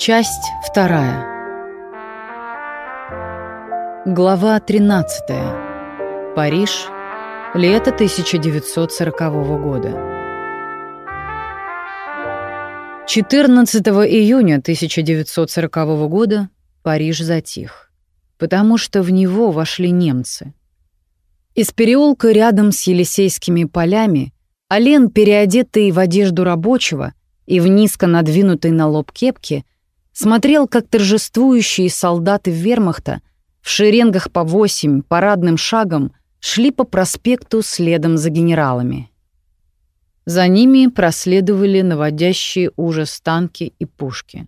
Часть вторая. Глава 13. Париж. Лето 1940 года. 14 июня 1940 года Париж затих, потому что в него вошли немцы. Из переулка рядом с Елисейскими полями Ален, переодетый в одежду рабочего и в низко надвинутой на лоб кепке, смотрел, как торжествующие солдаты вермахта в шеренгах по восемь парадным шагом шли по проспекту следом за генералами. За ними проследовали наводящие ужас танки и пушки.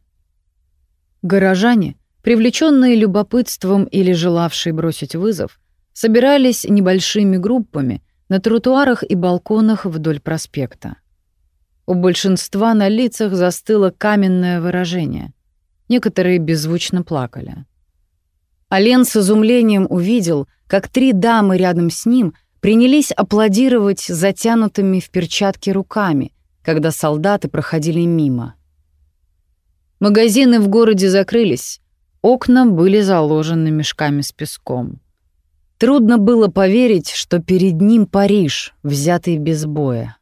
Горожане, привлеченные любопытством или желавшие бросить вызов, собирались небольшими группами на тротуарах и балконах вдоль проспекта. У большинства на лицах застыло каменное выражение — Некоторые беззвучно плакали. Ален с изумлением увидел, как три дамы рядом с ним принялись аплодировать затянутыми в перчатки руками, когда солдаты проходили мимо. Магазины в городе закрылись, окна были заложены мешками с песком. Трудно было поверить, что перед ним Париж, взятый без боя.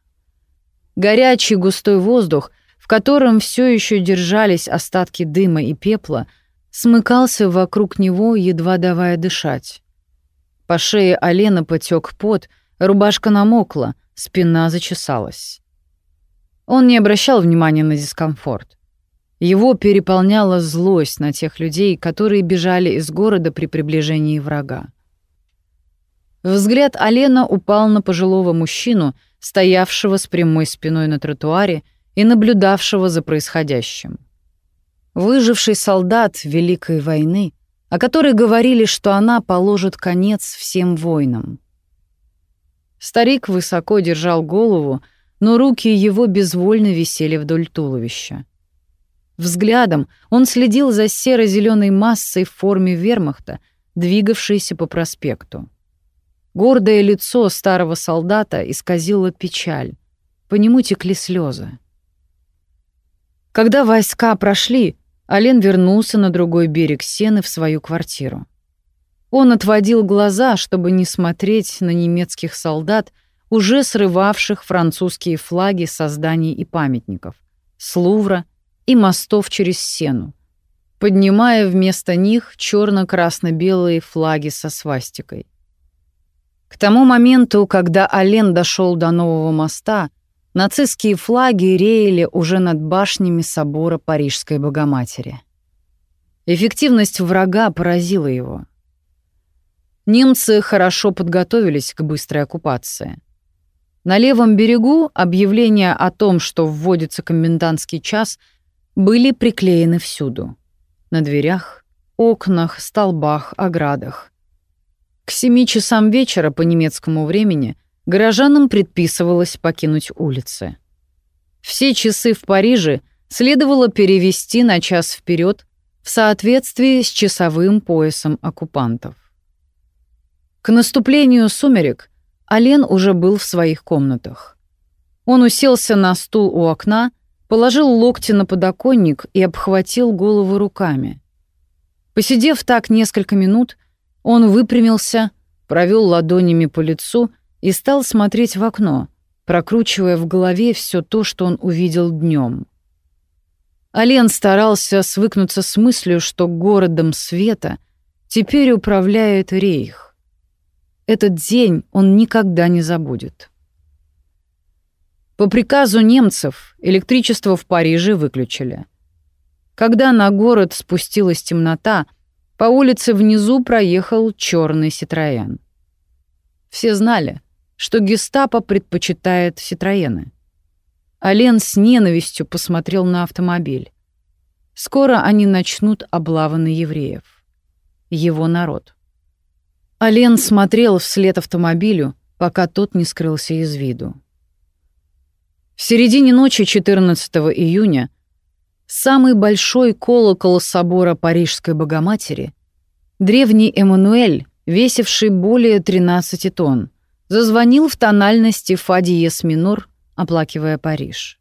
Горячий густой воздух котором все еще держались остатки дыма и пепла, смыкался вокруг него, едва давая дышать. По шее Алена потек пот, рубашка намокла, спина зачесалась. Он не обращал внимания на дискомфорт. Его переполняла злость на тех людей, которые бежали из города при приближении врага. Взгляд Алена упал на пожилого мужчину, стоявшего с прямой спиной на тротуаре и наблюдавшего за происходящим. Выживший солдат Великой войны, о которой говорили, что она положит конец всем войнам. Старик высоко держал голову, но руки его безвольно висели вдоль туловища. Взглядом он следил за серо зеленой массой в форме вермахта, двигавшейся по проспекту. Гордое лицо старого солдата исказило печаль. По нему текли слезы. Когда войска прошли, Ален вернулся на другой берег Сены в свою квартиру. Он отводил глаза, чтобы не смотреть на немецких солдат, уже срывавших французские флаги со зданий и памятников, с Лувра и мостов через Сену, поднимая вместо них черно красно белые флаги со свастикой. К тому моменту, когда Ален дошел до нового моста, Нацистские флаги реяли уже над башнями собора Парижской Богоматери. Эффективность врага поразила его. Немцы хорошо подготовились к быстрой оккупации. На левом берегу объявления о том, что вводится комендантский час, были приклеены всюду. На дверях, окнах, столбах, оградах. К семи часам вечера по немецкому времени горожанам предписывалось покинуть улицы. Все часы в Париже следовало перевести на час вперед в соответствии с часовым поясом оккупантов. К наступлению сумерек Ален уже был в своих комнатах. Он уселся на стул у окна, положил локти на подоконник и обхватил голову руками. Посидев так несколько минут, он выпрямился, провел ладонями по лицу и стал смотреть в окно, прокручивая в голове все то, что он увидел днем. Ален старался свыкнуться с мыслью, что городом света теперь управляет Рейх. Этот день он никогда не забудет. По приказу немцев электричество в Париже выключили. Когда на город спустилась темнота, по улице внизу проехал черный Ситроен. Все знали, что гестапо предпочитает Ситроены. Ален с ненавистью посмотрел на автомобиль. Скоро они начнут облавы на евреев. Его народ. Ален смотрел вслед автомобилю, пока тот не скрылся из виду. В середине ночи 14 июня самый большой колокол собора Парижской Богоматери, древний Эммануэль, весивший более 13 тонн, зазвонил в тональности фа диез минор, оплакивая Париж.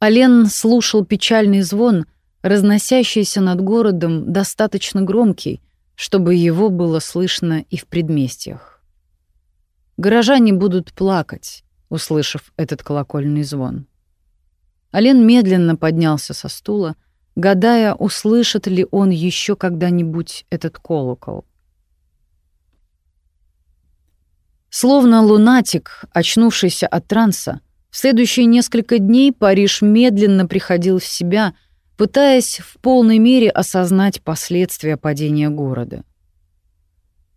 Ален слушал печальный звон, разносящийся над городом, достаточно громкий, чтобы его было слышно и в предместьях. Горожане будут плакать, услышав этот колокольный звон. Ален медленно поднялся со стула, гадая, услышит ли он еще когда-нибудь этот колокол. Словно лунатик, очнувшийся от транса, в следующие несколько дней Париж медленно приходил в себя, пытаясь в полной мере осознать последствия падения города.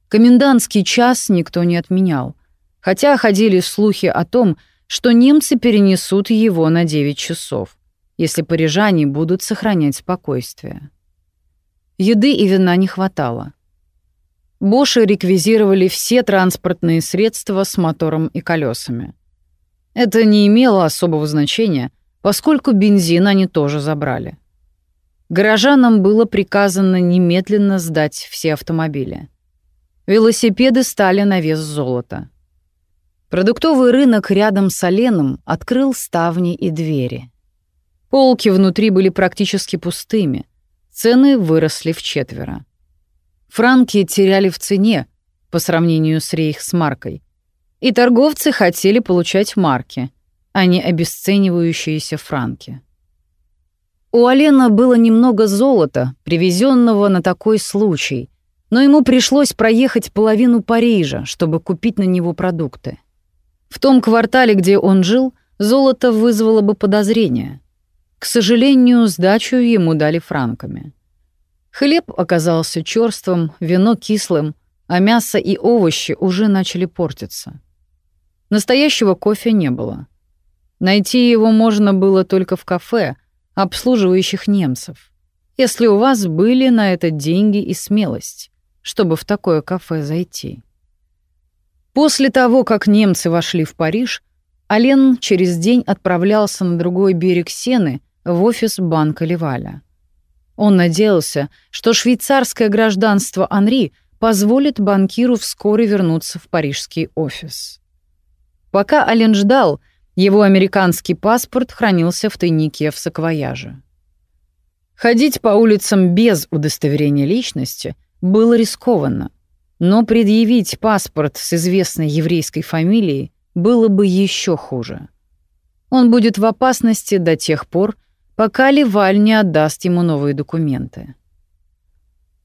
Комендантский час никто не отменял, хотя ходили слухи о том, что немцы перенесут его на 9 часов, если парижане будут сохранять спокойствие. Еды и вина не хватало. Боши реквизировали все транспортные средства с мотором и колесами. Это не имело особого значения, поскольку бензин они тоже забрали. Горожанам было приказано немедленно сдать все автомобили. Велосипеды стали на вес золота. Продуктовый рынок рядом с Оленом открыл ставни и двери. Полки внутри были практически пустыми. Цены выросли в четверо. Франки теряли в цене по сравнению с рейхсмаркой. И торговцы хотели получать марки, а не обесценивающиеся франки. У Алена было немного золота, привезенного на такой случай, но ему пришлось проехать половину Парижа, чтобы купить на него продукты. В том квартале, где он жил, золото вызвало бы подозрение. К сожалению, сдачу ему дали франками. Хлеб оказался черствым, вино кислым, а мясо и овощи уже начали портиться. Настоящего кофе не было. Найти его можно было только в кафе, обслуживающих немцев, если у вас были на это деньги и смелость, чтобы в такое кафе зайти. После того, как немцы вошли в Париж, Ален через день отправлялся на другой берег Сены в офис банка Леваля. Он надеялся, что швейцарское гражданство Анри позволит банкиру вскоре вернуться в парижский офис. Пока Ален ждал, его американский паспорт хранился в тайнике в саквояже. Ходить по улицам без удостоверения личности было рискованно — но предъявить паспорт с известной еврейской фамилией было бы еще хуже. Он будет в опасности до тех пор, пока Леваль не отдаст ему новые документы.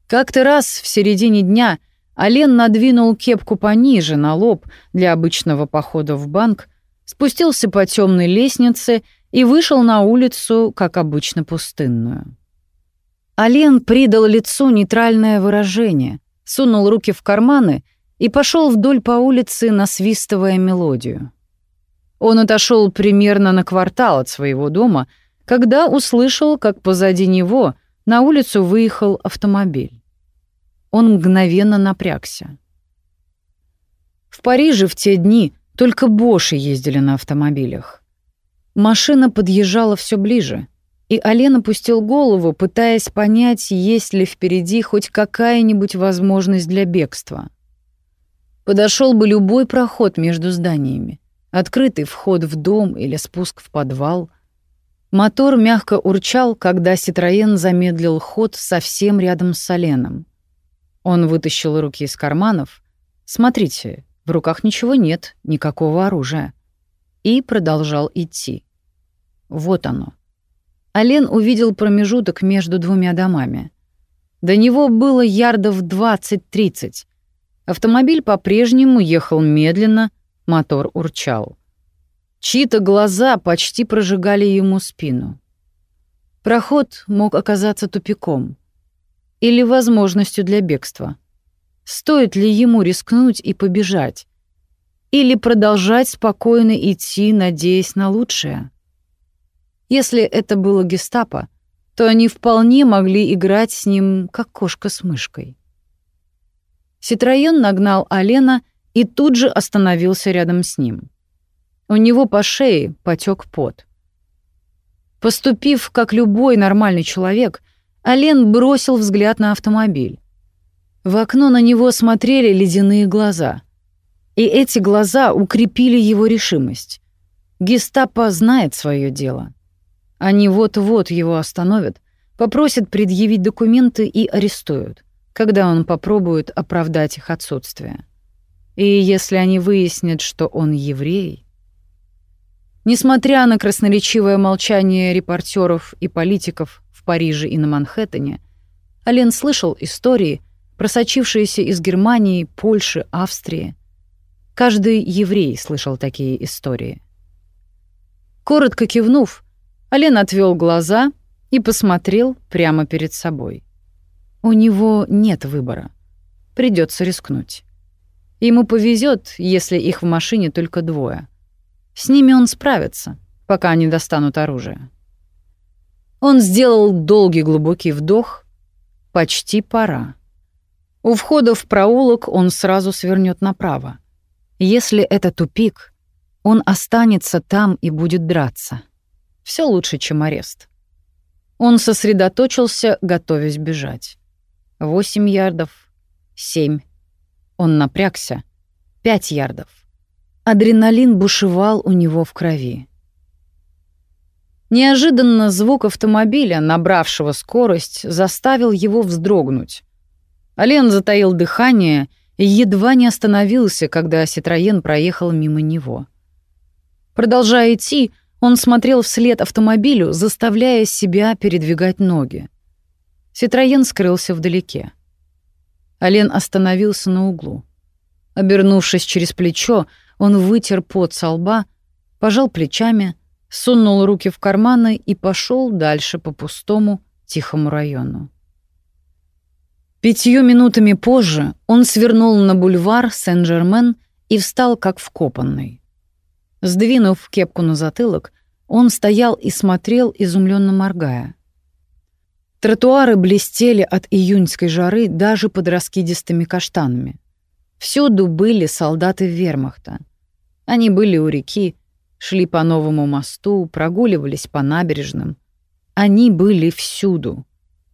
Как-то раз в середине дня Ален надвинул кепку пониже на лоб для обычного похода в банк, спустился по темной лестнице и вышел на улицу, как обычно, пустынную. Ален придал лицу нейтральное выражение, сунул руки в карманы и пошел вдоль по улице, насвистывая мелодию. Он отошел примерно на квартал от своего дома, когда услышал, как позади него на улицу выехал автомобиль. Он мгновенно напрягся. В Париже в те дни только Боши ездили на автомобилях. Машина подъезжала все ближе — и Ален опустил голову, пытаясь понять, есть ли впереди хоть какая-нибудь возможность для бегства. Подошел бы любой проход между зданиями, открытый вход в дом или спуск в подвал. Мотор мягко урчал, когда Ситроен замедлил ход совсем рядом с Оленом. Он вытащил руки из карманов. «Смотрите, в руках ничего нет, никакого оружия». И продолжал идти. Вот оно. Ален увидел промежуток между двумя домами. До него было ярдов 20-30. Автомобиль по-прежнему ехал медленно, мотор урчал. Чьи-то глаза почти прожигали ему спину. Проход мог оказаться тупиком или возможностью для бегства. Стоит ли ему рискнуть и побежать? Или продолжать спокойно идти, надеясь на лучшее? Если это было гестапо, то они вполне могли играть с ним, как кошка с мышкой. Ситроен нагнал Алена и тут же остановился рядом с ним. У него по шее потек пот. Поступив как любой нормальный человек, Ален бросил взгляд на автомобиль. В окно на него смотрели ледяные глаза. И эти глаза укрепили его решимость. Гестапо знает свое дело. Они вот-вот его остановят, Попросят предъявить документы и арестуют, когда он попробует оправдать их отсутствие. И если они выяснят, что он еврей... Несмотря на красноречивое молчание репортеров и политиков в Париже и на Манхэттене, Ален слышал истории, просочившиеся из Германии, Польши, Австрии. Каждый еврей слышал такие истории. Коротко кивнув, Ален отвел глаза и посмотрел прямо перед собой. У него нет выбора. Придется рискнуть. Ему повезет, если их в машине только двое. С ними он справится, пока они достанут оружие. Он сделал долгий глубокий вдох. Почти пора. У входа в проулок он сразу свернет направо. Если это тупик, он останется там и будет драться. Все лучше, чем арест. Он сосредоточился, готовясь бежать. Восемь ярдов, семь. Он напрягся. Пять ярдов. Адреналин бушевал у него в крови. Неожиданно звук автомобиля, набравшего скорость, заставил его вздрогнуть. Ален затаил дыхание и едва не остановился, когда Ситроен проехал мимо него. Продолжая идти, он смотрел вслед автомобилю, заставляя себя передвигать ноги. Ситроен скрылся вдалеке. Ален остановился на углу. Обернувшись через плечо, он вытер пот со лба, пожал плечами, сунул руки в карманы и пошел дальше по пустому, тихому району. Пятью минутами позже он свернул на бульвар Сен-Жермен и встал как вкопанный. Сдвинув кепку на затылок, он стоял и смотрел, изумленно моргая. Тротуары блестели от июньской жары даже под раскидистыми каштанами. Всюду были солдаты вермахта. Они были у реки, шли по новому мосту, прогуливались по набережным. Они были всюду.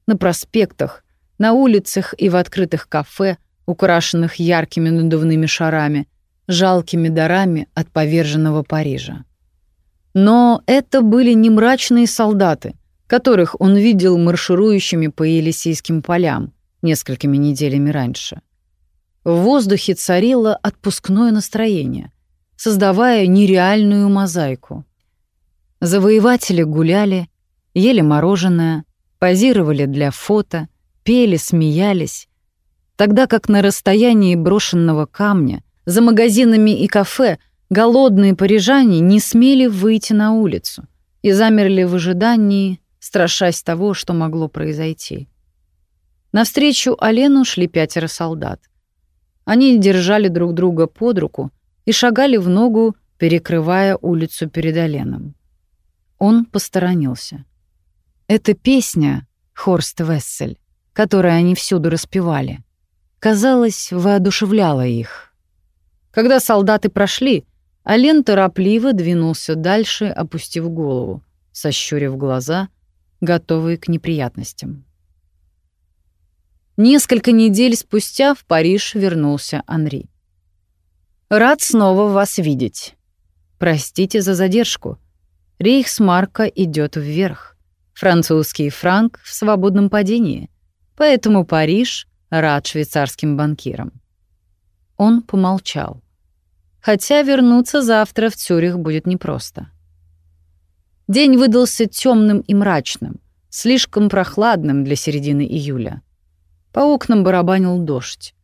На проспектах, на улицах и в открытых кафе, украшенных яркими надувными шарами, жалкими дарами от поверженного Парижа. Но это были не мрачные солдаты, которых он видел марширующими по Елисейским полям несколькими неделями раньше. В воздухе царило отпускное настроение, создавая нереальную мозаику. Завоеватели гуляли, ели мороженое, позировали для фото, пели, смеялись, тогда как на расстоянии брошенного камня за магазинами и кафе голодные парижане не смели выйти на улицу и замерли в ожидании, страшась того, что могло произойти. Навстречу Алену шли пятеро солдат. Они держали друг друга под руку и шагали в ногу, перекрывая улицу перед Оленом. Он посторонился. Эта песня, Хорст Вессель, которую они всюду распевали, казалось, воодушевляла их. Когда солдаты прошли, Ален торопливо двинулся дальше, опустив голову, сощурив глаза, готовые к неприятностям. Несколько недель спустя в Париж вернулся Анри. «Рад снова вас видеть. Простите за задержку. Рейхсмарка идет вверх. Французский франк в свободном падении. Поэтому Париж рад швейцарским банкирам». Он помолчал хотя вернуться завтра в Цюрих будет непросто. День выдался темным и мрачным, слишком прохладным для середины июля. По окнам барабанил дождь.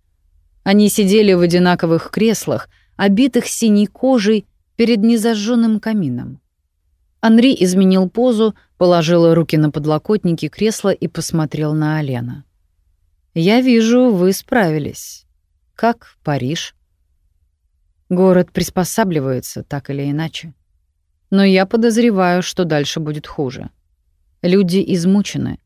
Они сидели в одинаковых креслах, обитых синей кожей перед незажженным камином. Анри изменил позу, положил руки на подлокотники кресла и посмотрел на Алена. «Я вижу, вы справились. Как Париж?» Город приспосабливается, так или иначе. Но я подозреваю, что дальше будет хуже. Люди измучены.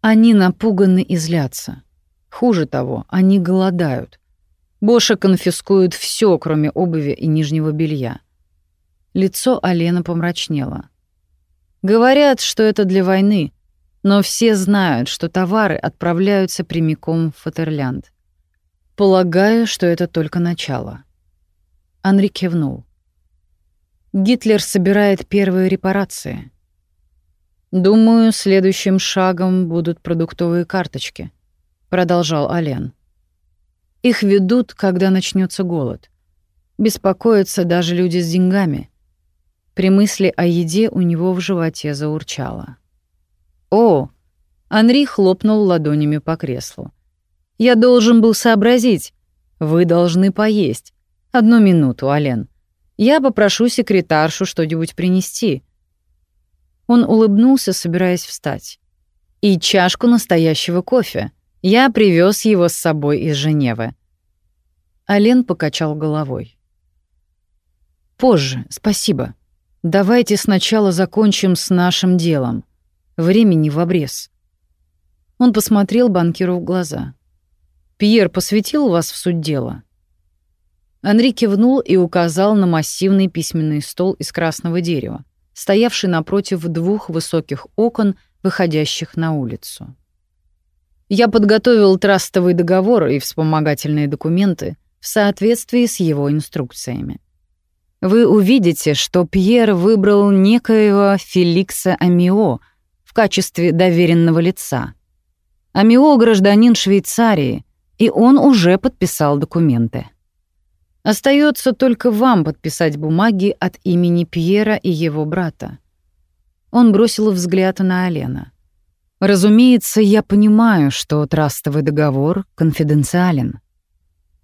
Они напуганы и злятся. Хуже того, они голодают. Боша конфискуют все, кроме обуви и нижнего белья. Лицо Алена помрачнело. Говорят, что это для войны, но все знают, что товары отправляются прямиком в Фатерлянд. Полагаю, что это только начало. Анри кивнул. Гитлер собирает первые репарации. Думаю, следующим шагом будут продуктовые карточки, продолжал Ален. Их ведут, когда начнется голод. Беспокоятся даже люди с деньгами. При мысли о еде у него в животе заурчало. О, Анри хлопнул ладонями по креслу. Я должен был сообразить. Вы должны поесть. Одну минуту, Ален. Я попрошу секретаршу что-нибудь принести. Он улыбнулся, собираясь встать. И чашку настоящего кофе. Я привез его с собой из Женевы. Ален покачал головой. Позже, спасибо. Давайте сначала закончим с нашим делом. Времени в обрез. Он посмотрел банкиру в глаза. Пьер посвятил вас в суть дела. Анри кивнул и указал на массивный письменный стол из красного дерева, стоявший напротив двух высоких окон, выходящих на улицу. Я подготовил трастовый договор и вспомогательные документы в соответствии с его инструкциями. Вы увидите, что Пьер выбрал некоего Феликса Амио в качестве доверенного лица. Амио — гражданин Швейцарии, и он уже подписал документы. Остается только вам подписать бумаги от имени Пьера и его брата. Он бросил взгляд на Алена. Разумеется, я понимаю, что трастовый договор конфиденциален.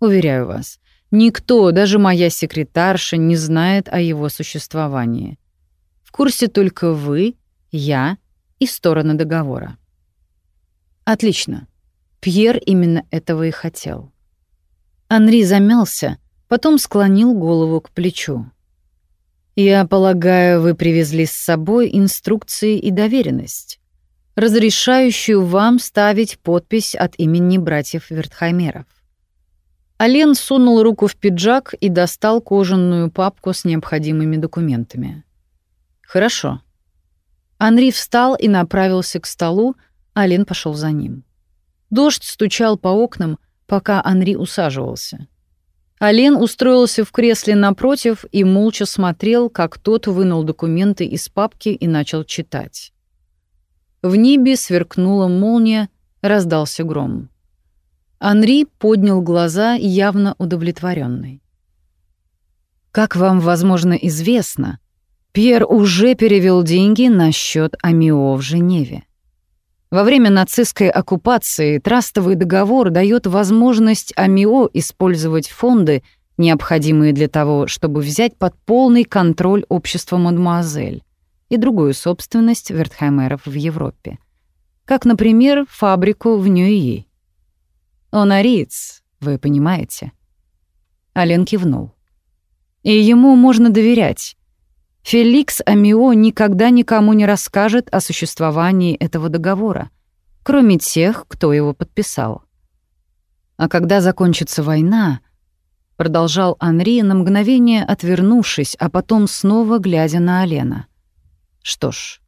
Уверяю вас, никто, даже моя секретарша, не знает о его существовании. В курсе только вы, я и стороны договора. Отлично. Пьер именно этого и хотел. Анри замялся, потом склонил голову к плечу. «Я полагаю, вы привезли с собой инструкции и доверенность, разрешающую вам ставить подпись от имени братьев Вертхаймеров». Ален сунул руку в пиджак и достал кожаную папку с необходимыми документами. «Хорошо». Анри встал и направился к столу, Ален пошел за ним. Дождь стучал по окнам, пока Анри усаживался. Ален устроился в кресле напротив и молча смотрел, как тот вынул документы из папки и начал читать. В небе сверкнула молния, раздался гром. Анри поднял глаза, явно удовлетворенный. Как вам, возможно, известно, Пьер уже перевел деньги на счет Амио в Женеве. Во время нацистской оккупации трастовый договор дает возможность АМИО использовать фонды, необходимые для того, чтобы взять под полный контроль общество «Мадемуазель» и другую собственность Вертхаймеров в Европе. Как, например, фабрику в Ньюи. Он ариец, вы понимаете. Ален кивнул. И ему можно доверять. Феликс Амио никогда никому не расскажет о существовании этого договора, кроме тех, кто его подписал. А когда закончится война, продолжал Анри на мгновение отвернувшись, а потом снова глядя на Алена. Что ж,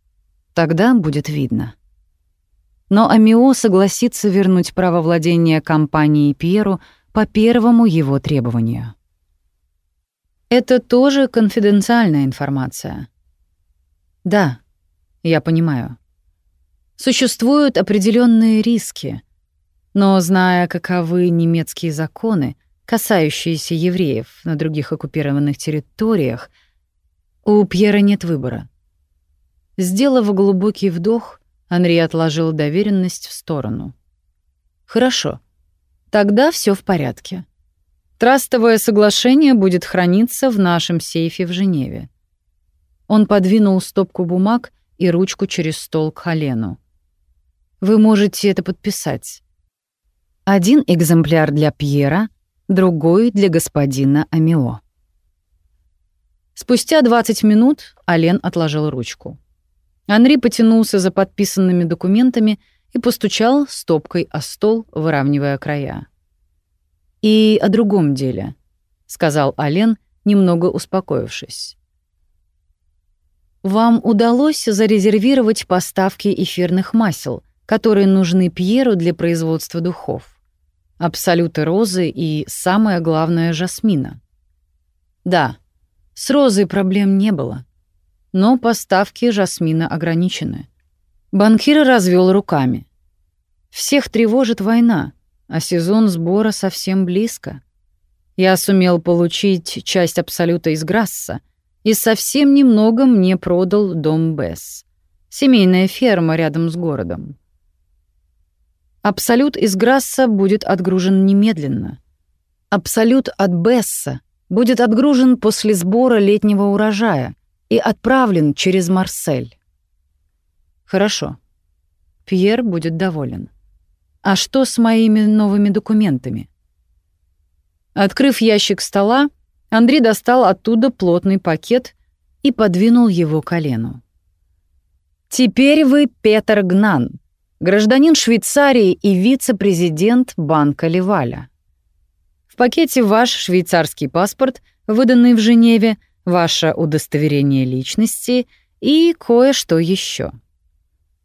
тогда будет видно. Но Амио согласится вернуть право владения компанией Пьеру по первому его требованию. Это тоже конфиденциальная информация. Да, я понимаю. Существуют определенные риски, но зная, каковы немецкие законы, касающиеся евреев на других оккупированных территориях, у Пьера нет выбора. Сделав глубокий вдох, Анри отложил доверенность в сторону. «Хорошо. Тогда все в порядке. Трастовое соглашение будет храниться в нашем сейфе в Женеве. Он подвинул стопку бумаг и ручку через стол к Халену. Вы можете это подписать. Один экземпляр для Пьера, другой для господина Амио. Спустя 20 минут Ален отложил ручку. Анри потянулся за подписанными документами и постучал стопкой о стол, выравнивая края. «И о другом деле», — сказал Ален, немного успокоившись. «Вам удалось зарезервировать поставки эфирных масел, которые нужны Пьеру для производства духов. Абсолюты розы и, самое главное, жасмина. Да, с розой проблем не было, но поставки жасмина ограничены. Банкир развел руками. Всех тревожит война, а сезон сбора совсем близко. Я сумел получить часть абсолюта из Грасса, и совсем немного мне продал дом Бесс. Семейная ферма рядом с городом. Абсолют из Грасса будет отгружен немедленно. Абсолют от Бесса будет отгружен после сбора летнего урожая и отправлен через Марсель. Хорошо. Пьер будет доволен. А что с моими новыми документами? Открыв ящик стола, Андрей достал оттуда плотный пакет и подвинул его колену. Теперь вы Петер Гнан, гражданин Швейцарии и вице-президент Банка Леваля. В пакете ваш швейцарский паспорт, выданный в Женеве, ваше удостоверение личности и кое-что еще.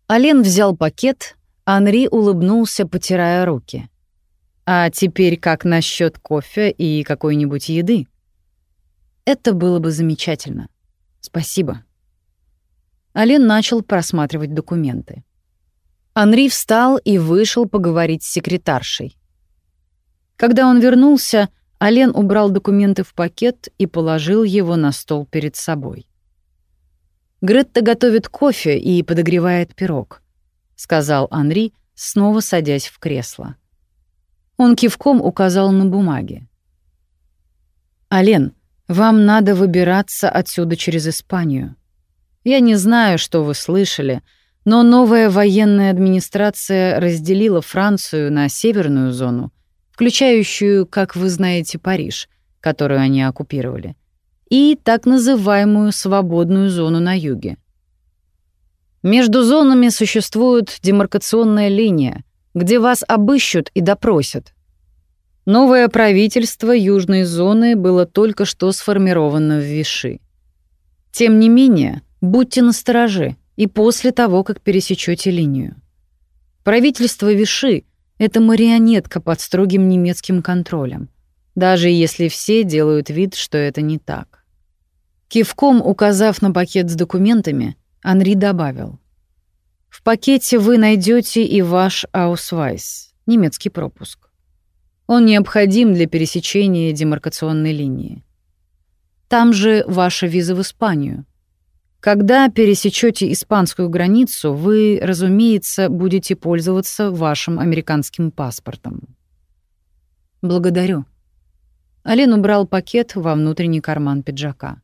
Ален взял пакет, Анри улыбнулся, потирая руки. «А теперь как насчет кофе и какой-нибудь еды?» «Это было бы замечательно. Спасибо». Ален начал просматривать документы. Анри встал и вышел поговорить с секретаршей. Когда он вернулся, Ален убрал документы в пакет и положил его на стол перед собой. «Гретта готовит кофе и подогревает пирог», — сказал Анри, снова садясь в кресло. Он кивком указал на бумаге. «Ален, вам надо выбираться отсюда через Испанию. Я не знаю, что вы слышали, но новая военная администрация разделила Францию на северную зону включающую, как вы знаете, Париж, которую они оккупировали, и так называемую свободную зону на юге. Между зонами существует демаркационная линия, где вас обыщут и допросят. Новое правительство южной зоны было только что сформировано в Виши. Тем не менее, будьте настороже и после того, как пересечете линию. Правительство Виши это марионетка под строгим немецким контролем, даже если все делают вид, что это не так. Кивком указав на пакет с документами, Анри добавил. «В пакете вы найдете и ваш Аусвайс, немецкий пропуск. Он необходим для пересечения демаркационной линии. Там же ваша виза в Испанию, когда пересечете испанскую границу, вы, разумеется, будете пользоваться вашим американским паспортом. Благодарю. Ален убрал пакет во внутренний карман пиджака.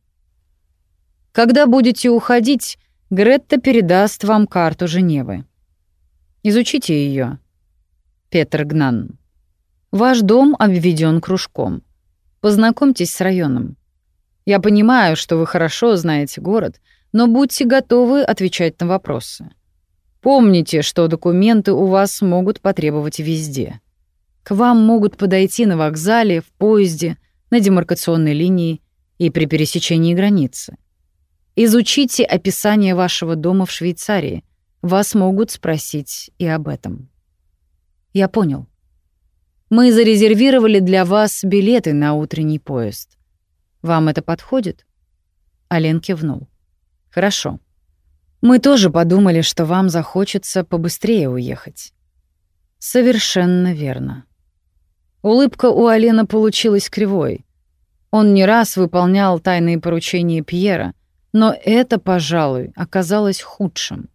Когда будете уходить, Гретта передаст вам карту Женевы. Изучите ее. Петр Гнан. Ваш дом обведен кружком. Познакомьтесь с районом. Я понимаю, что вы хорошо знаете город — но будьте готовы отвечать на вопросы. Помните, что документы у вас могут потребовать везде. К вам могут подойти на вокзале, в поезде, на демаркационной линии и при пересечении границы. Изучите описание вашего дома в Швейцарии. Вас могут спросить и об этом. Я понял. Мы зарезервировали для вас билеты на утренний поезд. Вам это подходит? Ален кивнул. Хорошо. Мы тоже подумали, что вам захочется побыстрее уехать. Совершенно верно. Улыбка у Алена получилась кривой. Он не раз выполнял тайные поручения Пьера, но это, пожалуй, оказалось худшим.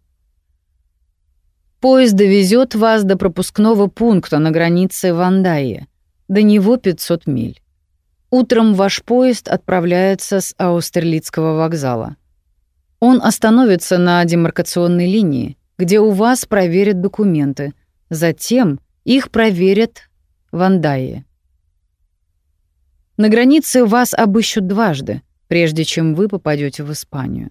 Поезд довезет вас до пропускного пункта на границе Вандайи. До него 500 миль. Утром ваш поезд отправляется с Аустерлицкого вокзала. Он остановится на демаркационной линии, где у вас проверят документы. Затем их проверят в Андае. На границе вас обыщут дважды, прежде чем вы попадете в Испанию.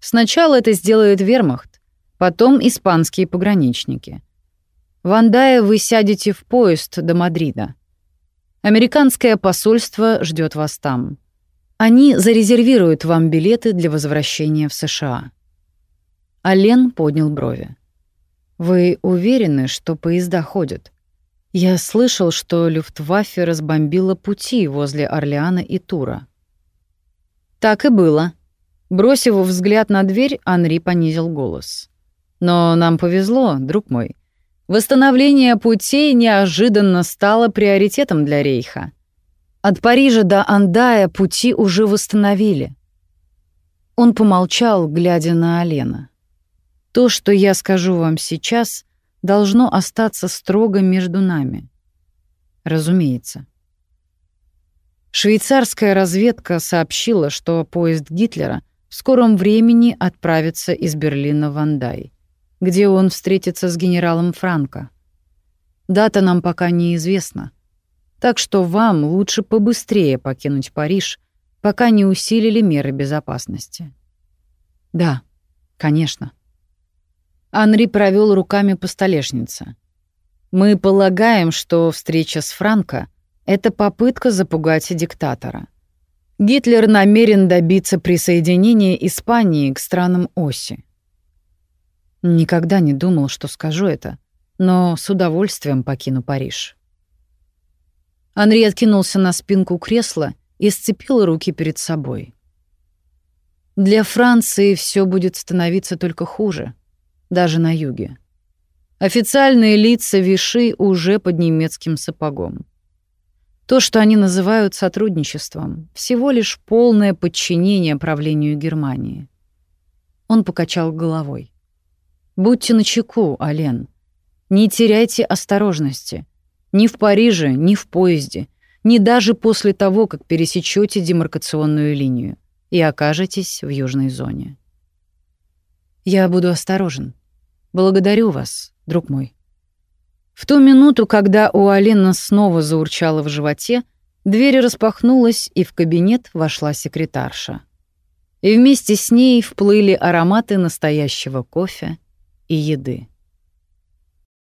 Сначала это сделает вермахт, потом испанские пограничники. В Андае вы сядете в поезд до Мадрида. Американское посольство ждет вас там. Они зарезервируют вам билеты для возвращения в США. Ален поднял брови. Вы уверены, что поезда ходят? Я слышал, что Люфтваффе разбомбила пути возле Орлеана и Тура. Так и было. Бросив взгляд на дверь, Анри понизил голос. Но нам повезло, друг мой. Восстановление путей неожиданно стало приоритетом для Рейха. От Парижа до Андая пути уже восстановили. Он помолчал, глядя на Алена. То, что я скажу вам сейчас, должно остаться строго между нами. Разумеется. Швейцарская разведка сообщила, что поезд Гитлера в скором времени отправится из Берлина в Андай, где он встретится с генералом Франко. Дата нам пока неизвестна, так что вам лучше побыстрее покинуть Париж, пока не усилили меры безопасности. Да, конечно. Анри провел руками по столешнице. Мы полагаем, что встреча с Франко — это попытка запугать диктатора. Гитлер намерен добиться присоединения Испании к странам оси. Никогда не думал, что скажу это, но с удовольствием покину Париж. Анри откинулся на спинку кресла и сцепил руки перед собой. Для Франции все будет становиться только хуже — даже на юге. Официальные лица Виши уже под немецким сапогом. То, что они называют сотрудничеством, всего лишь полное подчинение правлению Германии. Он покачал головой. «Будьте начеку, Ален. Не теряйте осторожности. Ни в Париже, ни в поезде, ни даже после того, как пересечете демаркационную линию и окажетесь в южной зоне. Я буду осторожен», Благодарю вас, друг мой. В ту минуту, когда у Алина снова заурчало в животе, дверь распахнулась, и в кабинет вошла секретарша. И вместе с ней вплыли ароматы настоящего кофе и еды.